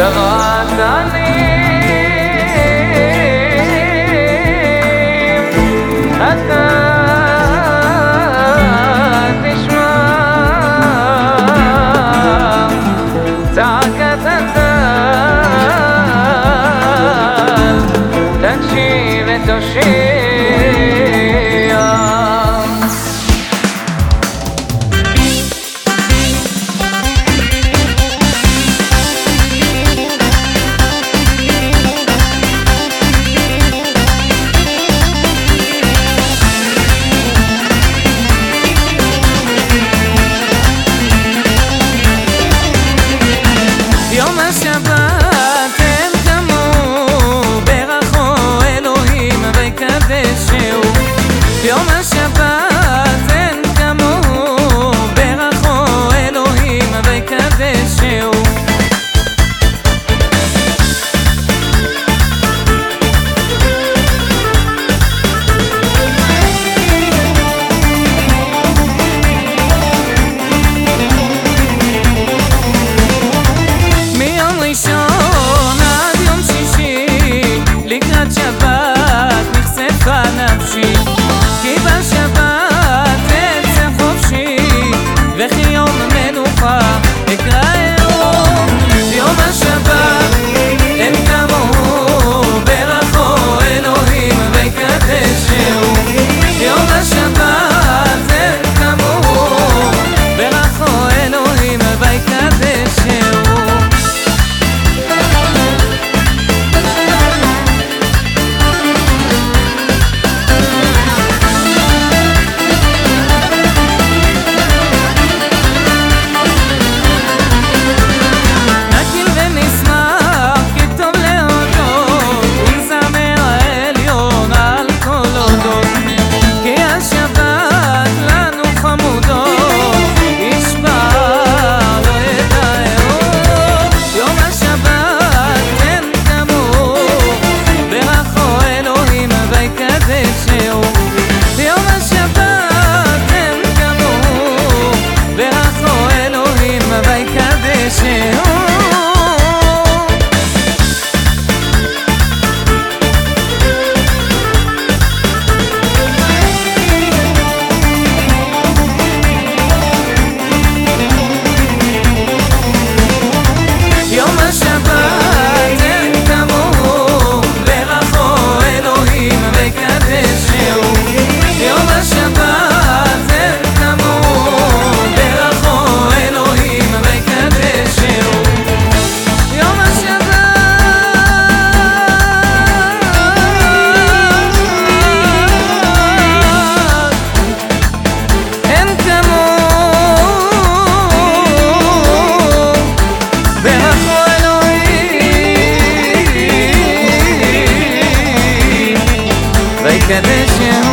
غاثان Like Lake Edition.